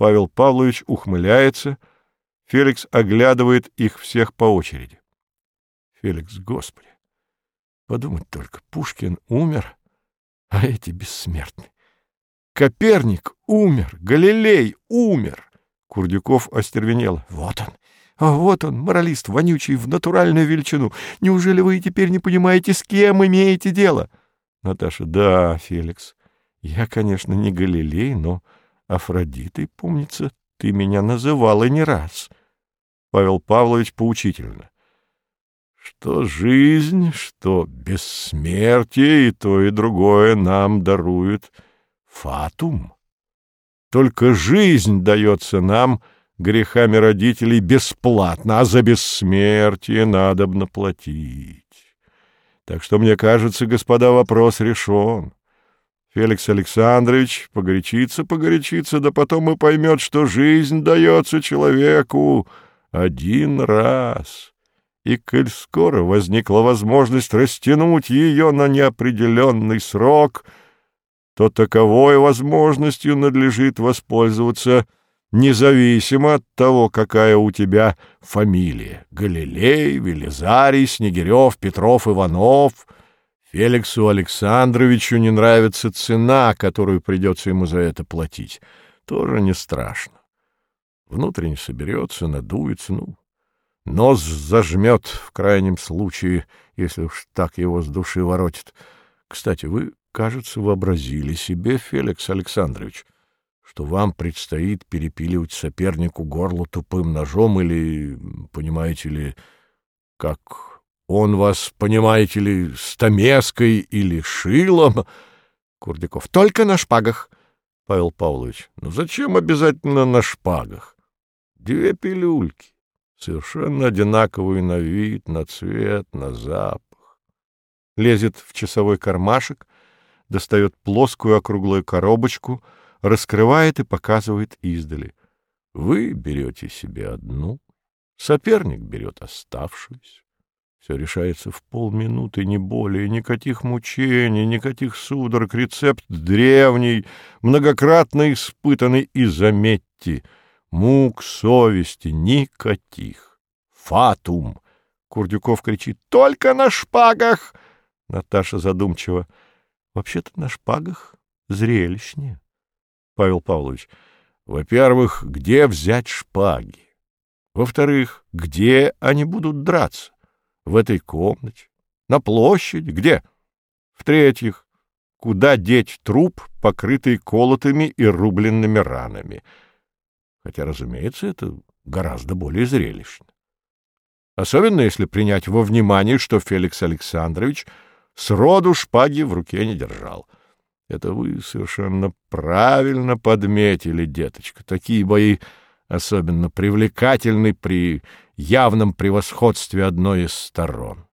Павел Павлович ухмыляется. Феликс оглядывает их всех по очереди. Феликс, господи, подумать только, Пушкин умер, а эти бессмертны. Коперник умер, Галилей умер. Курдюков остервенел. Вот он, а вот он, моралист, вонючий в натуральную величину. Неужели вы теперь не понимаете, с кем имеете дело? Наташа. Да, Феликс, я, конечно, не Галилей, но Афродитой, помнится, ты меня называл и не раз. Павел Павлович поучительно. Что жизнь, что бессмертие, и то, и другое нам дарует фатум. Только жизнь дается нам грехами родителей бесплатно, а за бессмертие надобно платить. Так что, мне кажется, господа, вопрос решен. Феликс Александрович погорячится, погорячится, да потом и поймет, что жизнь дается человеку один раз. И коль скоро возникла возможность растянуть ее на неопределенный срок, то таковой возможностью надлежит воспользоваться независимо от того, какая у тебя фамилия — Галилей, Велизарий, Снегирев, Петров, Иванов — Феликсу Александровичу не нравится цена, которую придется ему за это платить. Тоже не страшно. Внутренне соберется, надуется, ну, нос зажмет в крайнем случае, если уж так его с души воротит. Кстати, вы, кажется, вообразили себе, Феликс Александрович, что вам предстоит перепиливать сопернику горло тупым ножом или, понимаете ли, как он вас, понимаете ли, стамеской или шилом? Курдяков. Только на шпагах. Павел Павлович. Ну зачем обязательно на шпагах? Две пилюльки. Совершенно одинаковые на вид, на цвет, на запах. Лезет в часовой кармашек, достает плоскую округлую коробочку, раскрывает и показывает издали. Вы берете себе одну, соперник берет оставшуюся. Все решается в полминуты, не более. Никаких мучений, никаких судорог. Рецепт древний, многократно испытанный. И заметьте, мук совести никаких. Фатум. Курдюков кричит. Только на шпагах. Наташа задумчиво. Вообще-то на шпагах зрелищнее. Павел Павлович. Во-первых, где взять шпаги? Во-вторых, где они будут драться? В этой комнате? На площади? Где? В-третьих, куда деть труп, покрытый колотыми и рубленными ранами? Хотя, разумеется, это гораздо более зрелищно. Особенно если принять во внимание, что Феликс Александрович сроду шпаги в руке не держал. Это вы совершенно правильно подметили, деточка. Такие бои особенно привлекательны при явном превосходстве одной из сторон.